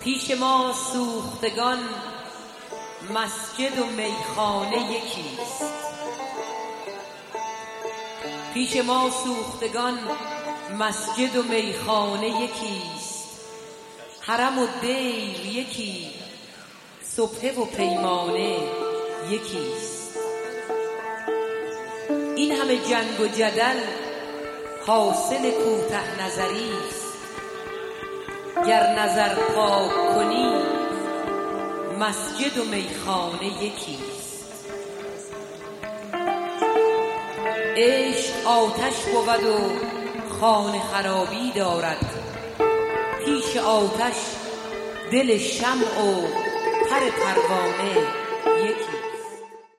پیش ما سوختگان مسجد و میخانه یکیست. پیش ما سوختگان مسجد و میخانه یکیست. حرم و دیر یکی صبحه و پیمانه یکیست. این همه جنگ و جدل حاصل کوته نظری است گر نظر پاک کنی مسجد و میخانه یکیست. عشق آتش بود و خانه خرابی دارد. پیش آتش دل شمع و پر پروانه یکی